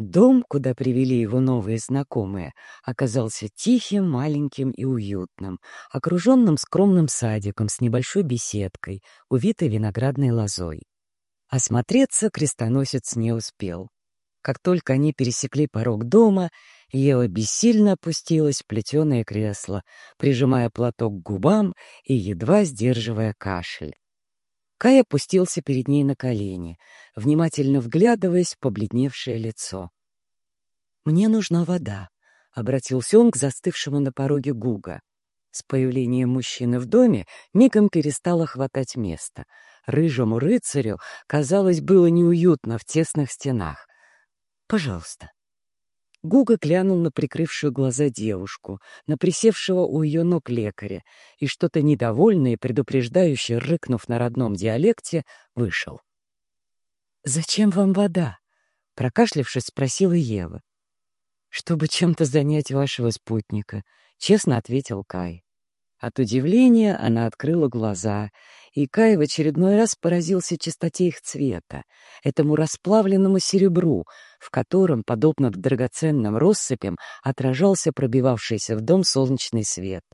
Дом, куда привели его новые знакомые, оказался тихим, маленьким и уютным, окруженным скромным садиком с небольшой беседкой, увитой виноградной лозой. Осмотреться крестоносец не успел. Как только они пересекли порог дома, Ева бессильно опустилась в плетеное кресло, прижимая платок к губам и едва сдерживая кашель. Кай опустился перед ней на колени, внимательно вглядываясь в побледневшее лицо. «Мне нужна вода», — обратился он к застывшему на пороге Гуга. С появлением мужчины в доме мигом перестало хватать места. Рыжему рыцарю, казалось, было неуютно в тесных стенах. «Пожалуйста». Гуга глянул на прикрывшую глаза девушку, на присевшего у ее ног лекаря, и что-то недовольное и предупреждающее, рыкнув на родном диалекте, вышел. «Зачем вам вода?» — прокашлявшись, спросила Ева. «Чтобы чем-то занять вашего спутника», — честно ответил Кай. От удивления она открыла глаза, и Кай в очередной раз поразился чистоте их цвета, этому расплавленному серебру, в котором, подобно драгоценным россыпям, отражался пробивавшийся в дом солнечный свет.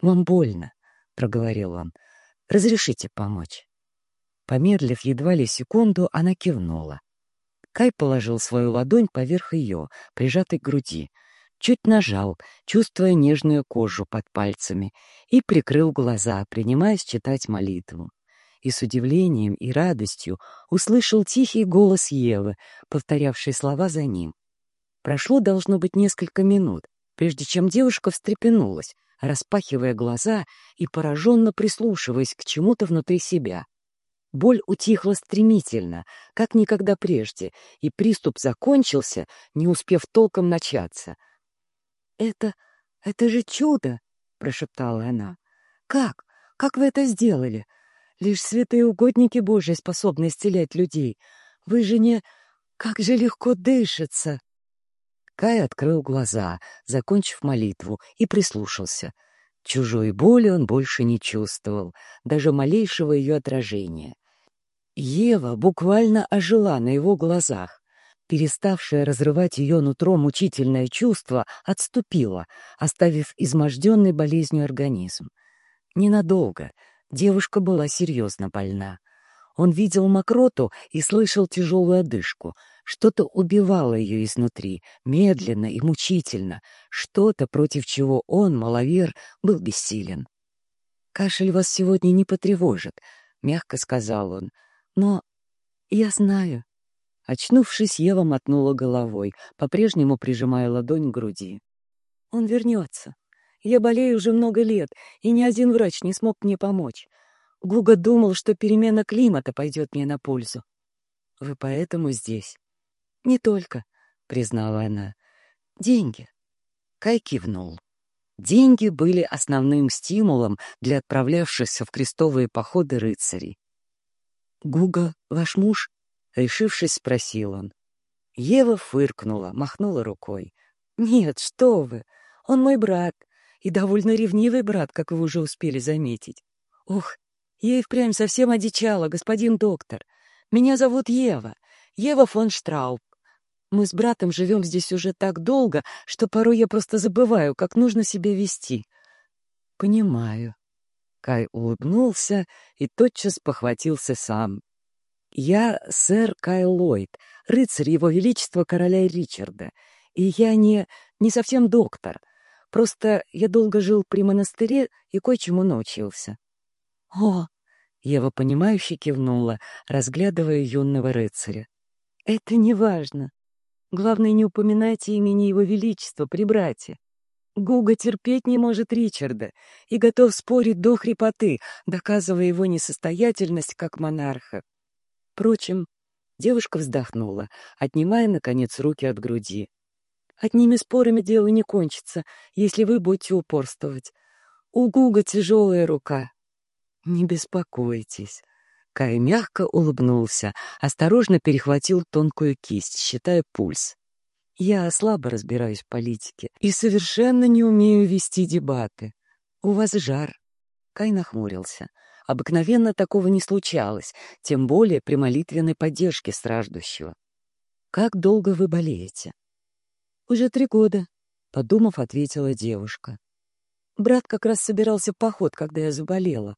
«Вам больно», — проговорил он. «Разрешите помочь?» Помедлив едва ли секунду, она кивнула. Кай положил свою ладонь поверх ее, прижатой к груди, чуть нажал, чувствуя нежную кожу под пальцами, и прикрыл глаза, принимаясь читать молитву. И с удивлением и радостью услышал тихий голос Евы, повторявший слова за ним. Прошло, должно быть, несколько минут, прежде чем девушка встрепенулась, распахивая глаза и пораженно прислушиваясь к чему-то внутри себя. Боль утихла стремительно, как никогда прежде, и приступ закончился, не успев толком начаться — «Это... это же чудо!» — прошептала она. «Как? Как вы это сделали? Лишь святые угодники Божьи способны исцелять людей. Вы же не... Как же легко дышится!» Кай открыл глаза, закончив молитву, и прислушался. Чужой боли он больше не чувствовал, даже малейшего ее отражения. Ева буквально ожила на его глазах. Переставшее разрывать ее нутро мучительное чувство отступило, оставив изможденный болезнью организм. Ненадолго. Девушка была серьезно больна. Он видел мокроту и слышал тяжелую одышку. Что-то убивало ее изнутри, медленно и мучительно, что-то, против чего он, маловер, был бессилен. «Кашель вас сегодня не потревожит», — мягко сказал он. «Но я знаю, Очнувшись, Ева мотнула головой, по-прежнему прижимая ладонь к груди. «Он вернется. Я болею уже много лет, и ни один врач не смог мне помочь. Гуга думал, что перемена климата пойдет мне на пользу. Вы поэтому здесь?» «Не только», — признала она. «Деньги». Кай кивнул. Деньги были основным стимулом для отправлявшихся в крестовые походы рыцарей. «Гуга, ваш муж?» Решившись, спросил он. Ева фыркнула, махнула рукой. «Нет, что вы! Он мой брат, и довольно ревнивый брат, как вы уже успели заметить. Ух, я и впрямь совсем одичала, господин доктор. Меня зовут Ева, Ева фон Штрауб. Мы с братом живем здесь уже так долго, что порой я просто забываю, как нужно себя вести». «Понимаю». Кай улыбнулся и тотчас похватился сам. Я сэр Кайл Ллойд, рыцарь его величества короля Ричарда, и я не, не совсем доктор. Просто я долго жил при монастыре и кое-чему научился. — О! — Ева понимающе кивнула, разглядывая юного рыцаря. — Это не важно. Главное, не упоминайте имени его величества при брате. Гуга терпеть не может Ричарда и готов спорить до хрипоты, доказывая его несостоятельность как монарха. Впрочем, девушка вздохнула, отнимая, наконец, руки от груди. «Одними спорами дело не кончится, если вы будете упорствовать. У Гуга тяжелая рука». «Не беспокойтесь». Кай мягко улыбнулся, осторожно перехватил тонкую кисть, считая пульс. «Я слабо разбираюсь в политике и совершенно не умею вести дебаты. У вас жар». Кай нахмурился. Обыкновенно такого не случалось, тем более при молитвенной поддержке страждущего. «Как долго вы болеете?» «Уже три года», — подумав, ответила девушка. «Брат как раз собирался в поход, когда я заболела.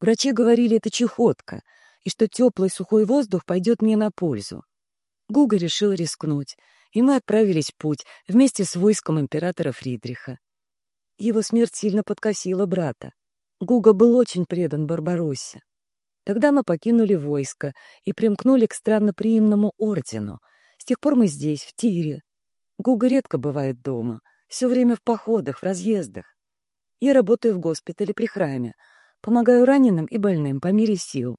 Врачи говорили, это чехотка, и что теплый сухой воздух пойдет мне на пользу. Гуга решил рискнуть, и мы отправились в путь вместе с войском императора Фридриха. Его смерть сильно подкосила брата. Гуга был очень предан Барбароссе. Тогда мы покинули войско и примкнули к странноприимному ордену. С тех пор мы здесь, в Тире. Гуга редко бывает дома, все время в походах, в разъездах. Я работаю в госпитале при храме, помогаю раненым и больным по мере сил.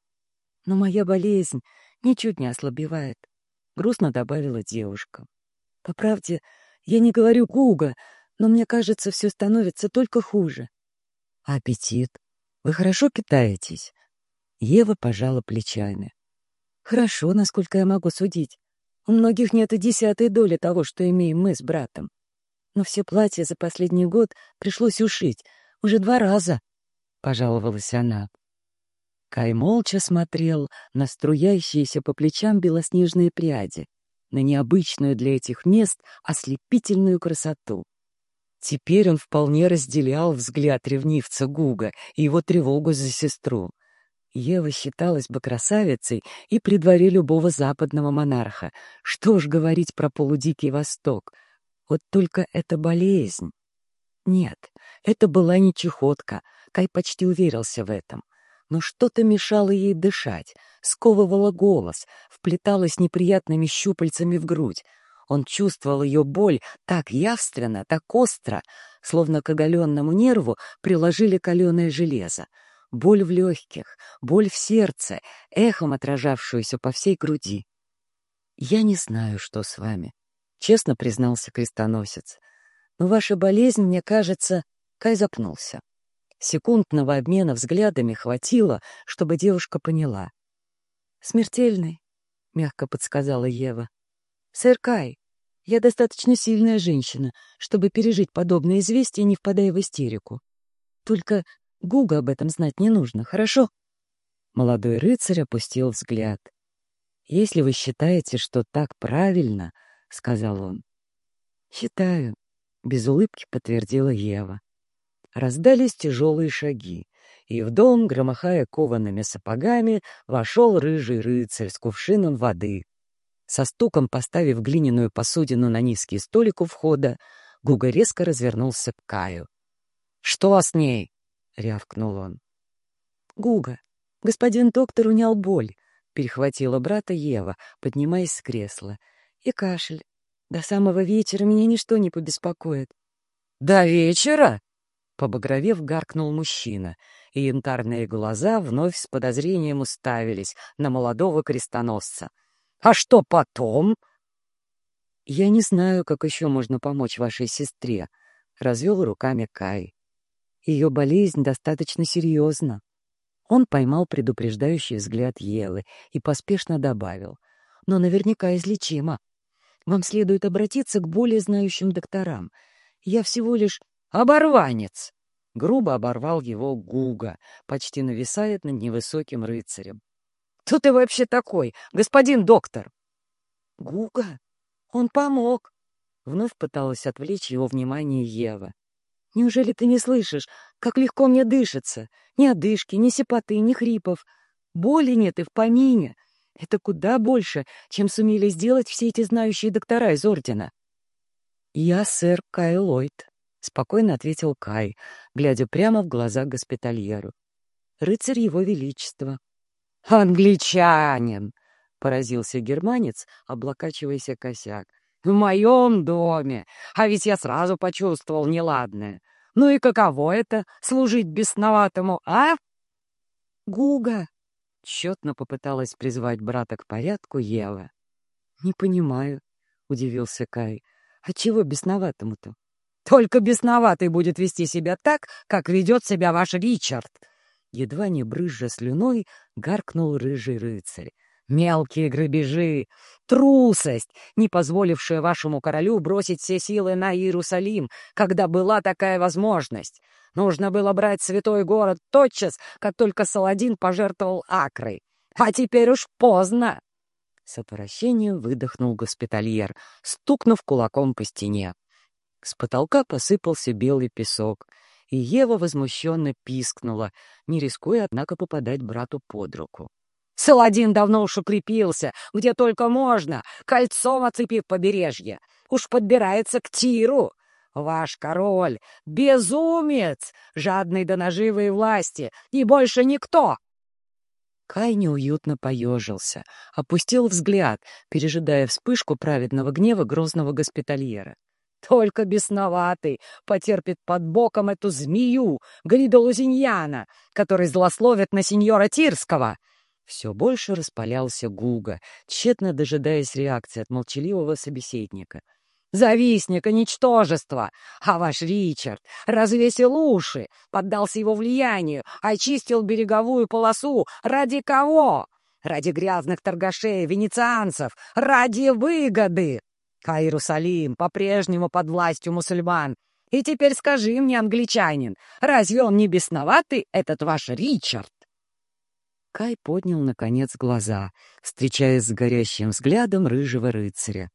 Но моя болезнь ничуть не ослабевает, — грустно добавила девушка. По правде, я не говорю Гуга, но мне кажется, все становится только хуже. А аппетит? Вы хорошо питаетесь? Ева пожала плечами. Хорошо, насколько я могу судить. У многих нет и десятой доли того, что имеем мы с братом. Но все платья за последний год пришлось ушить. Уже два раза, — пожаловалась она. Кай молча смотрел на струящиеся по плечам белоснежные пряди, на необычную для этих мест ослепительную красоту. Теперь он вполне разделял взгляд ревнивца Гуга и его тревогу за сестру. Ева считалась бы красавицей и при дворе любого западного монарха. Что ж говорить про полудикий Восток? Вот только это болезнь. Нет, это была не чехотка, Кай почти уверился в этом. Но что-то мешало ей дышать, сковывало голос, вплеталось неприятными щупальцами в грудь. Он чувствовал ее боль так явственно, так остро, словно к оголенному нерву приложили каленое железо. Боль в легких, боль в сердце, эхом отражавшуюся по всей груди. «Я не знаю, что с вами», — честно признался крестоносец. «Но ваша болезнь, мне кажется...» Кай запнулся. Секундного обмена взглядами хватило, чтобы девушка поняла. «Смертельный», — мягко подсказала Ева. «Сэр Кай, я достаточно сильная женщина, чтобы пережить подобное известие, не впадая в истерику. Только Гуга об этом знать не нужно, хорошо?» Молодой рыцарь опустил взгляд. «Если вы считаете, что так правильно, — сказал он. — Считаю, — без улыбки подтвердила Ева. Раздались тяжелые шаги, и в дом, громыхая коваными сапогами, вошел рыжий рыцарь с кувшином воды. Со стуком поставив глиняную посудину на низкий столик у входа, Гуга резко развернулся к Каю. «Что с ней?» — рявкнул он. «Гуга, господин доктор унял боль», — перехватила брата Ева, поднимаясь с кресла. «И кашель. До самого вечера меня ничто не побеспокоит». «До вечера?» — побагровев гаркнул мужчина, и янтарные глаза вновь с подозрением уставились на молодого крестоносца — а что потом? Я не знаю, как еще можно помочь вашей сестре, — развел руками Кай. Ее болезнь достаточно серьезна. Он поймал предупреждающий взгляд Евы и поспешно добавил. Но наверняка излечима. Вам следует обратиться к более знающим докторам. Я всего лишь оборванец. Грубо оборвал его Гуга, почти нависает над невысоким рыцарем. Кто ты вообще такой, господин доктор? Гуга, он помог. Вновь пыталась отвлечь его внимание Ева. Неужели ты не слышишь, как легко мне дышится? Ни одышки, ни сипоты, ни хрипов. Боли нет и в помине. Это куда больше, чем сумели сделать все эти знающие доктора из Ордена. «Я сэр Кай Ллойд», — спокойно ответил Кай, глядя прямо в глаза госпитальеру. «Рыцарь его величества, «Англичанин!» — поразился германец, облокачиваясь косяк. «В моем доме! А ведь я сразу почувствовал неладное. Ну и каково это — служить бесноватому, а?» «Гуга!» — тщетно попыталась призвать брата к порядку Ева. «Не понимаю», — удивился Кай. «А чего бесноватому-то?» «Только бесноватый будет вести себя так, как ведет себя ваш Ричард!» Едва не брызжа слюной, гаркнул рыжий рыцарь. «Мелкие грабежи! Трусость, не позволившая вашему королю бросить все силы на Иерусалим, когда была такая возможность! Нужно было брать святой город тотчас, как только Саладин пожертвовал Акрой. А теперь уж поздно!» С отвращением выдохнул госпитальер, стукнув кулаком по стене. С потолка посыпался белый песок, и Ева возмущенно пискнула, не рискуя, однако, попадать брату под руку. «Саладин давно уж укрепился, где только можно, кольцом оцепив побережье. Уж подбирается к Тиру. Ваш король — безумец, жадный до наживы и власти, и больше никто!» Кай неуютно поежился, опустил взгляд, пережидая вспышку праведного гнева грозного госпитальера. Только бесноватый потерпит под боком эту змею, Грида Лузиньяна, который злословит на сеньора Тирского. Все больше распалялся Гуга, тщетно дожидаясь реакции от молчаливого собеседника — Завистника, ничтожество. А ваш Ричард развесил уши, поддался его влиянию, очистил береговую полосу. Ради кого? Ради грязных торгашей, венецианцев, ради выгоды. А Иерусалим по-прежнему под властью мусульман. И теперь скажи мне, англичанин, разве он не бесноватый, этот ваш Ричард? Кай поднял, наконец, глаза, встречаясь с горящим взглядом рыжего рыцаря.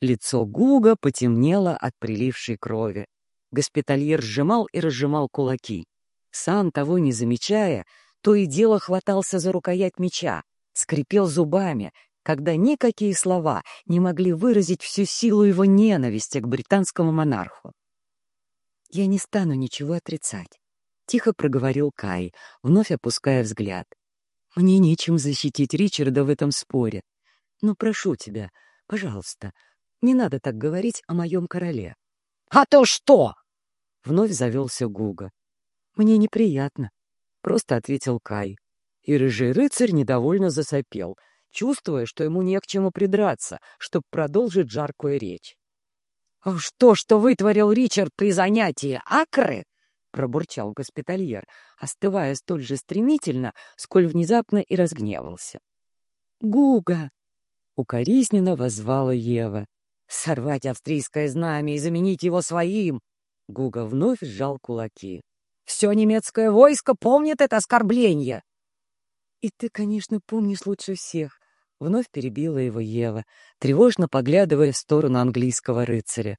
Лицо Гуга потемнело от прилившей крови. Госпитальер сжимал и разжимал кулаки. Сам, того не замечая, то и дело хватался за рукоять меча, скрипел зубами, когда никакие слова не могли выразить всю силу его ненависти к британскому монарху. «Я не стану ничего отрицать», — тихо проговорил Кай, вновь опуская взгляд. «Мне нечем защитить Ричарда в этом споре. Но прошу тебя, пожалуйста, не надо так говорить о моем короле. — А то что? — вновь завелся Гуга. — Мне неприятно, — просто ответил Кай. И рыжий рыцарь недовольно засопел, чувствуя, что ему не к чему придраться, чтобы продолжить жаркую речь. — Что, что вытворил Ричард при занятии акры? — пробурчал госпитальер, остывая столь же стремительно, сколь внезапно и разгневался. — Гуга! — укоризненно возвала Ева. Сорвать австрийское знамя и заменить его своим. Гуга вновь сжал кулаки. Все немецкое войско помнит это оскорбление. И ты, конечно, помнишь лучше всех. Вновь перебила его Ева, тревожно поглядывая в сторону английского рыцаря.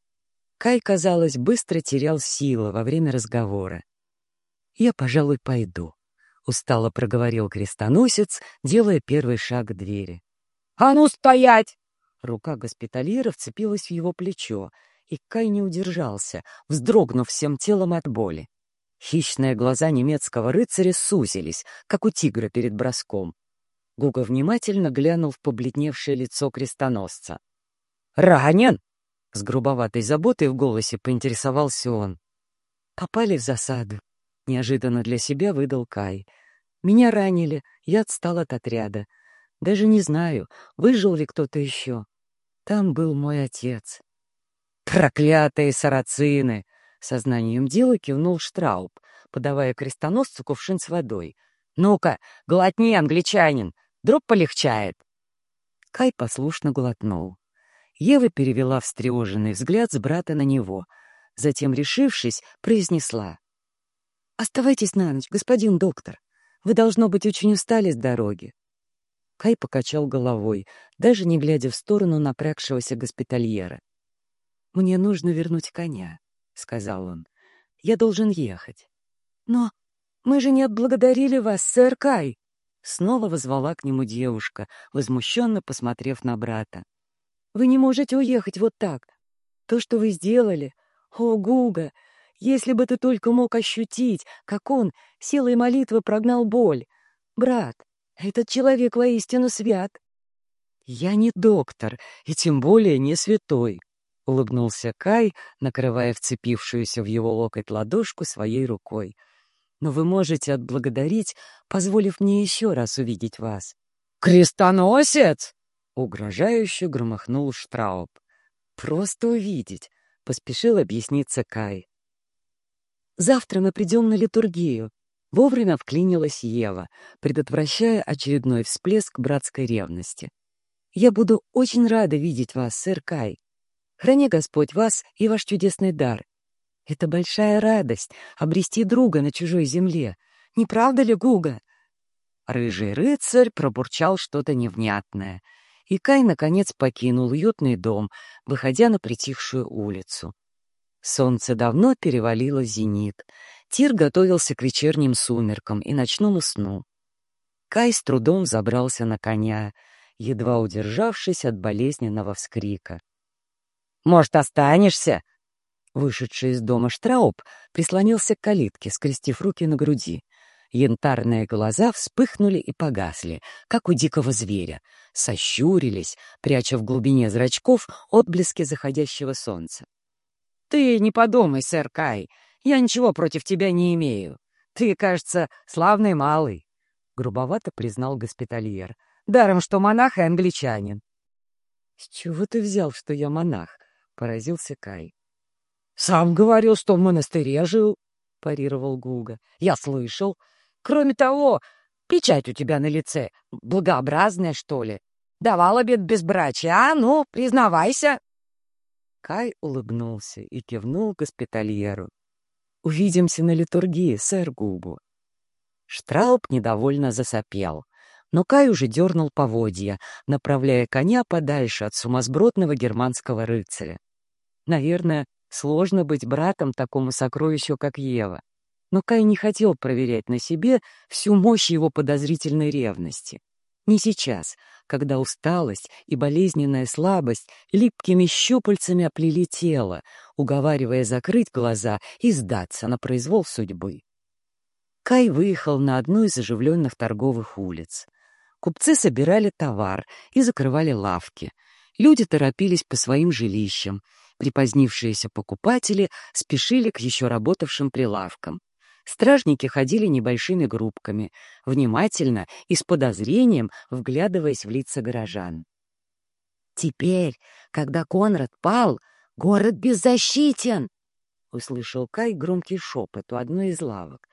Кай, казалось, быстро терял силы во время разговора. «Я, пожалуй, пойду», — устало проговорил крестоносец, делая первый шаг к двери. «А ну, стоять!» Рука госпитальера вцепилась в его плечо, и Кай не удержался, вздрогнув всем телом от боли. Хищные глаза немецкого рыцаря сузились, как у тигра перед броском. Гуга внимательно глянул в побледневшее лицо крестоносца. «Ранен!» — с грубоватой заботой в голосе поинтересовался он. «Попали в засаду», — неожиданно для себя выдал Кай. «Меня ранили, я отстал от отряда. Даже не знаю, выжил ли кто-то еще. Там был мой отец. «Проклятые сарацины!» — сознанием дела кивнул Штрауб, подавая крестоносцу кувшин с водой. «Ну-ка, глотни, англичанин! Друг полегчает!» Кай послушно глотнул. Ева перевела встревоженный взгляд с брата на него. Затем, решившись, произнесла. «Оставайтесь на ночь, господин доктор. Вы, должно быть, очень устали с дороги. Кай покачал головой, даже не глядя в сторону напрягшегося госпитальера. «Мне нужно вернуть коня», — сказал он. «Я должен ехать». «Но мы же не отблагодарили вас, сэр Кай!» Снова возвала к нему девушка, возмущенно посмотрев на брата. «Вы не можете уехать вот так. То, что вы сделали... О, Гуга! Если бы ты только мог ощутить, как он силой молитвы прогнал боль! Брат, этот человек воистину свят. Я не доктор, и тем более не святой, — улыбнулся Кай, накрывая вцепившуюся в его локоть ладошку своей рукой. «Но вы можете отблагодарить, позволив мне еще раз увидеть вас». «Крестоносец!» — угрожающе громыхнул Штрауб. «Просто увидеть», — поспешил объясниться Кай. «Завтра мы придем на литургию. Вовремя вклинилась Ева, предотвращая очередной всплеск братской ревности. «Я буду очень рада видеть вас, сэр Кай. Храни Господь вас и ваш чудесный дар. Это большая радость — обрести друга на чужой земле. Не правда ли, Гуга?» Рыжий рыцарь пробурчал что-то невнятное. и Кай, наконец, покинул уютный дом, выходя на притихшую улицу. Солнце давно перевалило зенит. Тир готовился к вечерним сумеркам и ночному сну. Кай с трудом забрался на коня, едва удержавшись от болезненного вскрика. «Может, останешься?» Вышедший из дома Штрауб прислонился к калитке, скрестив руки на груди. Янтарные глаза вспыхнули и погасли, как у дикого зверя, сощурились, пряча в глубине зрачков отблески заходящего солнца. «Ты не подумай, сэр Кай, я ничего против тебя не имею. Ты, кажется, славный малый», — грубовато признал госпитальер. «Даром, что монах и англичанин». «С чего ты взял, что я монах?» — поразился Кай. «Сам говорил, что в монастыре жил», — парировал Гуга. «Я слышал. Кроме того, печать у тебя на лице благообразная, что ли? Давал обед безбрачия, а? Ну, признавайся!» Кай улыбнулся и кивнул госпитальеру. «Увидимся на литургии, сэр Губу». Штрауб недовольно засопел, но Кай уже дернул поводья, направляя коня подальше от сумасбродного германского рыцаря. Наверное, сложно быть братом такому сокровищу, как Ева. Но Кай не хотел проверять на себе всю мощь его подозрительной ревности. Не сейчас, когда усталость и болезненная слабость липкими щупальцами оплели тело, уговаривая закрыть глаза и сдаться на произвол судьбы. Кай выехал на одну из оживленных торговых улиц. Купцы собирали товар и закрывали лавки. Люди торопились по своим жилищам. Припозднившиеся покупатели спешили к еще работавшим прилавкам. Стражники ходили небольшими группками, внимательно и с подозрением вглядываясь в лица горожан. «Теперь, когда Конрад пал, город беззащитен!» — услышал Кай громкий шепот у одной из лавок.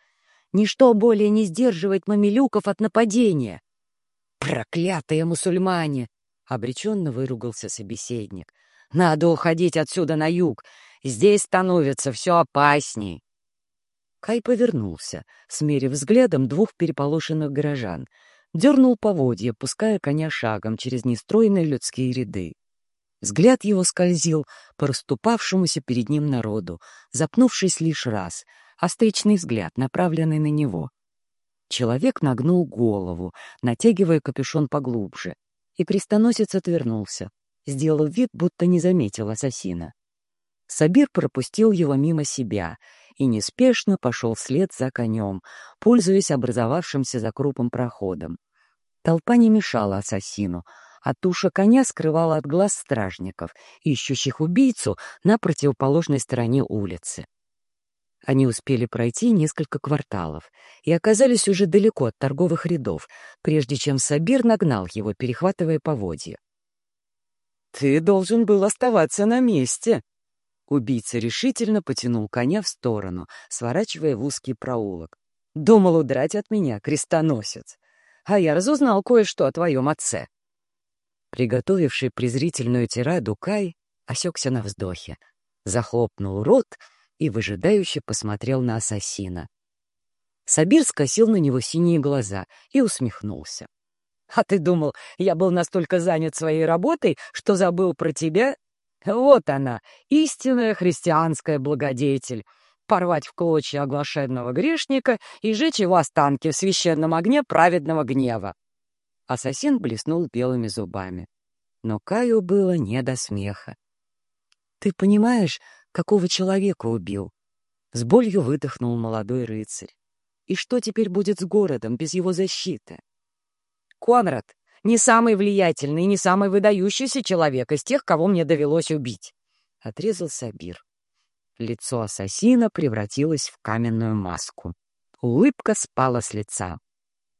«Ничто более не сдерживает мамилюков от нападения!» «Проклятые мусульмане!» — обреченно выругался собеседник. «Надо уходить отсюда на юг. Здесь становится все опасней!» Кай повернулся, смерив взглядом двух переполошенных горожан, дернул поводья, пуская коня шагом через нестройные людские ряды. Взгляд его скользил по расступавшемуся перед ним народу, запнувшись лишь раз, а взгляд, направленный на него. Человек нагнул голову, натягивая капюшон поглубже, и крестоносец отвернулся, сделав вид, будто не заметил ассасина. Сабир пропустил его мимо себя — и неспешно пошел вслед за конем, пользуясь образовавшимся за крупом проходом. Толпа не мешала ассасину, а туша коня скрывала от глаз стражников, ищущих убийцу на противоположной стороне улицы. Они успели пройти несколько кварталов и оказались уже далеко от торговых рядов, прежде чем Сабир нагнал его, перехватывая поводья. «Ты должен был оставаться на месте», Убийца решительно потянул коня в сторону, сворачивая в узкий проулок. «Думал удрать от меня, крестоносец. А я разузнал кое-что о твоем отце». Приготовивший презрительную тираду Кай осекся на вздохе, захлопнул рот и выжидающе посмотрел на ассасина. Сабир скосил на него синие глаза и усмехнулся. «А ты думал, я был настолько занят своей работой, что забыл про тебя вот она, истинная христианская благодетель. Порвать в клочья оглашенного грешника и жечь его останки в священном огне праведного гнева. Ассасин блеснул белыми зубами. Но Каю было не до смеха. «Ты понимаешь, какого человека убил?» С болью выдохнул молодой рыцарь. «И что теперь будет с городом без его защиты?» «Конрад, не самый влиятельный, не самый выдающийся человек из тех, кого мне довелось убить», — отрезал Сабир. Лицо ассасина превратилось в каменную маску. Улыбка спала с лица.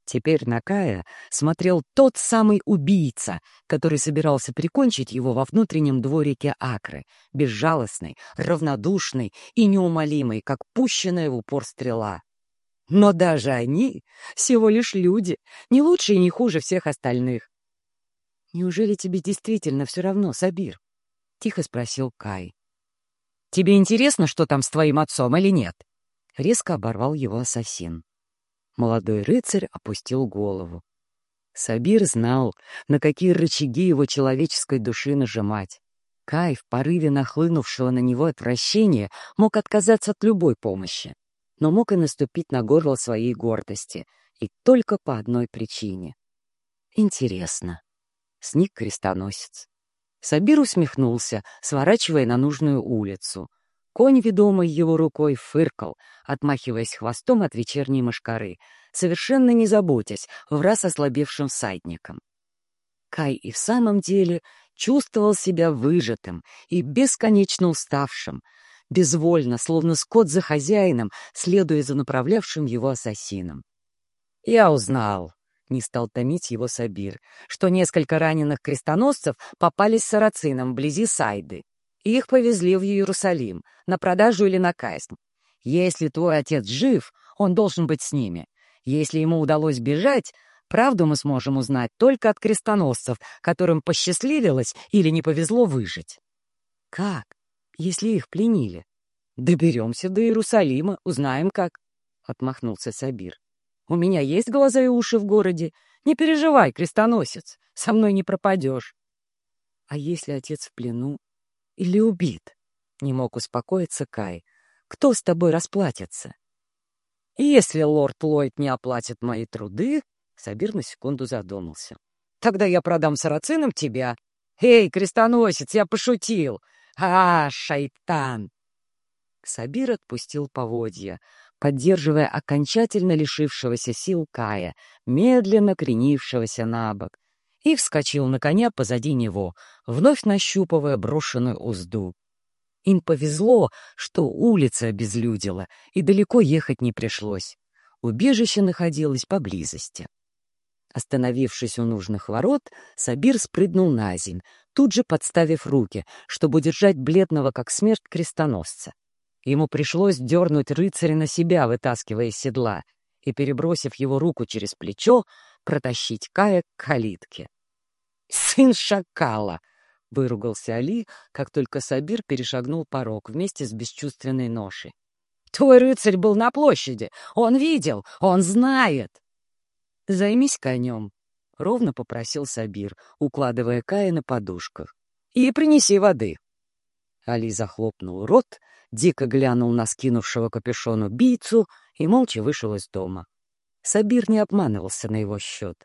Теперь на Кая смотрел тот самый убийца, который собирался прикончить его во внутреннем дворике Акры, безжалостный, равнодушный и неумолимый, как пущенная в упор стрела. Но даже они всего лишь люди, не лучше и не хуже всех остальных. «Неужели тебе действительно все равно, Сабир?» — тихо спросил Кай. «Тебе интересно, что там с твоим отцом или нет?» Резко оборвал его ассасин. Молодой рыцарь опустил голову. Сабир знал, на какие рычаги его человеческой души нажимать. Кай в порыве нахлынувшего на него отвращения мог отказаться от любой помощи, но мог и наступить на горло своей гордости, и только по одной причине. Интересно. Сник крестоносец. Сабир усмехнулся, сворачивая на нужную улицу. Конь, ведомый его рукой, фыркал, отмахиваясь хвостом от вечерней мошкары, совершенно не заботясь в раз ослабевшим всадником. Кай и в самом деле чувствовал себя выжатым и бесконечно уставшим, безвольно, словно скот за хозяином, следуя за направлявшим его ассасином. «Я узнал», — не стал томить его Сабир, «что несколько раненых крестоносцев попались сарацинам вблизи Сайды, и их повезли в Иерусалим, на продажу или на казнь. Если твой отец жив, он должен быть с ними. Если ему удалось бежать, правду мы сможем узнать только от крестоносцев, которым посчастливилось или не повезло выжить. Как, если их пленили? Доберемся до Иерусалима, узнаем как, — отмахнулся Сабир. У меня есть глаза и уши в городе. Не переживай, крестоносец, со мной не пропадешь. А если отец в плену или убит? Не мог успокоиться Кай. Кто с тобой расплатится? Если лорд Ллойд не оплатит мои труды, Сабир на секунду задумался. Тогда я продам сарацинам тебя. Эй, крестоносец, я пошутил. А, шайтан! Сабир отпустил поводья, поддерживая окончательно лишившегося сил Кая, медленно кренившегося на бок, и вскочил на коня позади него, вновь нащупывая брошенную узду. Им повезло, что улица обезлюдила, и далеко ехать не пришлось. Убежище находилось поблизости. Остановившись у нужных ворот, Сабир спрыгнул на земь, тут же подставив руки, чтобы удержать бледного, как смерть, крестоносца. Ему пришлось дернуть рыцаря на себя, вытаскивая из седла, и, перебросив его руку через плечо, протащить Кая к калитке. «Сын шакала!» — выругался Али, как только Сабир перешагнул порог вместе с бесчувственной ношей. «Твой рыцарь был на площади! Он видел! Он знает!» «Займись конем», — ровно попросил Сабир, укладывая Кая на подушках. «И принеси воды». Али захлопнул рот, дико глянул на скинувшего капюшон убийцу и молча вышел из дома. Сабир не обманывался на его счет.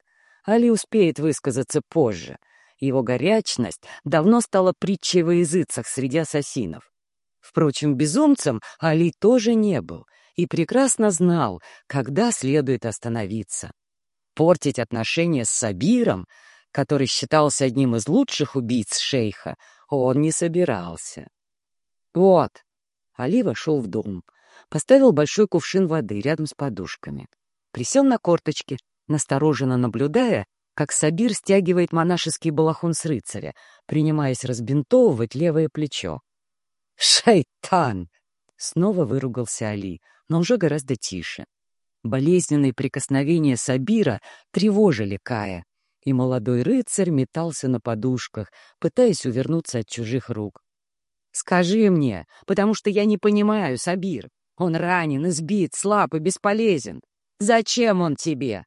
Али успеет высказаться позже — его горячность давно стала притчей во языцах среди ассасинов. Впрочем, безумцем Али тоже не был и прекрасно знал, когда следует остановиться. Портить отношения с Сабиром, который считался одним из лучших убийц шейха, он не собирался. Вот. Али вошел в дом, поставил большой кувшин воды рядом с подушками, присел на корточки, настороженно наблюдая, как Сабир стягивает монашеский балахон с рыцаря, принимаясь разбинтовывать левое плечо. «Шайтан!» — снова выругался Али, но уже гораздо тише. Болезненные прикосновения Сабира тревожили Кая, и молодой рыцарь метался на подушках, пытаясь увернуться от чужих рук. «Скажи мне, потому что я не понимаю, Сабир. Он ранен, избит, слаб и бесполезен. Зачем он тебе?»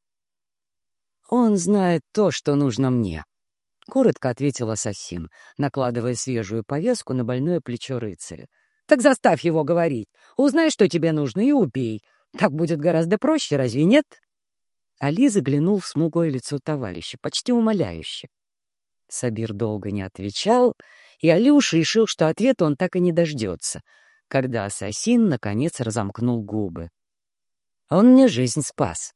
«Он знает то, что нужно мне», — коротко ответил ассасин, накладывая свежую повязку на больное плечо рыцаря. «Так заставь его говорить. Узнай, что тебе нужно, и убей. Так будет гораздо проще, разве нет?» Али заглянул в смуглое лицо товарища, почти умоляюще. Сабир долго не отвечал, и Алюш решил, что ответа он так и не дождется, когда ассасин, наконец, разомкнул губы. «Он мне жизнь спас»,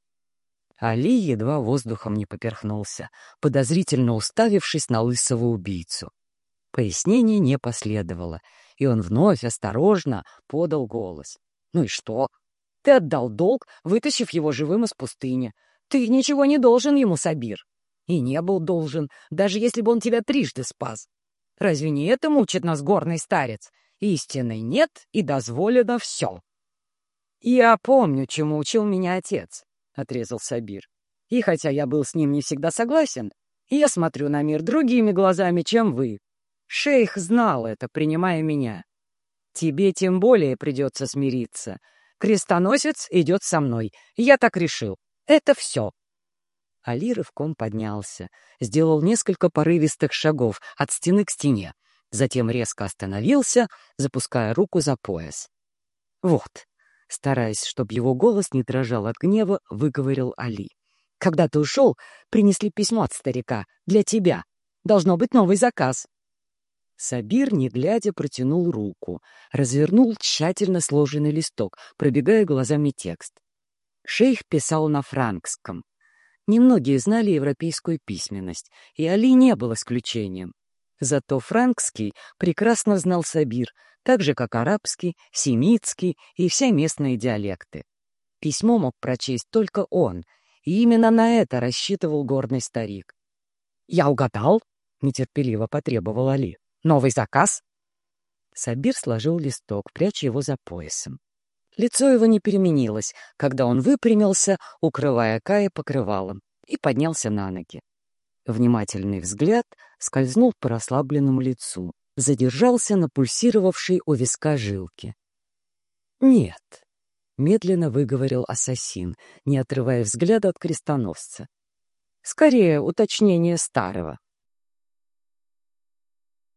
Али едва воздухом не поперхнулся, подозрительно уставившись на лысого убийцу. Пояснение не последовало, и он вновь осторожно подал голос. «Ну и что? Ты отдал долг, вытащив его живым из пустыни. Ты ничего не должен ему, Сабир. И не был должен, даже если бы он тебя трижды спас. Разве не это мучит нас горный старец? Истины нет и дозволено все. Я помню, чему учил меня отец. — отрезал Сабир. «И хотя я был с ним не всегда согласен, я смотрю на мир другими глазами, чем вы. Шейх знал это, принимая меня. Тебе тем более придется смириться. Крестоносец идет со мной. Я так решил. Это все». Али рывком поднялся, сделал несколько порывистых шагов от стены к стене, затем резко остановился, запуская руку за пояс. «Вот», стараясь, чтобы его голос не дрожал от гнева, выговорил Али. «Когда ты ушел, принесли письмо от старика. Для тебя. Должно быть новый заказ». Сабир, не глядя, протянул руку, развернул тщательно сложенный листок, пробегая глазами текст. Шейх писал на франкском. Немногие знали европейскую письменность, и Али не был исключением. Зато франкский прекрасно знал Сабир, так же, как арабский, семитский и все местные диалекты. Письмо мог прочесть только он, и именно на это рассчитывал горный старик. «Я угадал?» — нетерпеливо потребовал Али. «Новый заказ?» Сабир сложил листок, пряча его за поясом. Лицо его не переменилось, когда он выпрямился, укрывая Кая покрывалом, и поднялся на ноги. Внимательный взгляд скользнул по расслабленному лицу, задержался на пульсировавшей у виска жилке. «Нет», — медленно выговорил ассасин, не отрывая взгляда от крестоносца. «Скорее уточнение старого.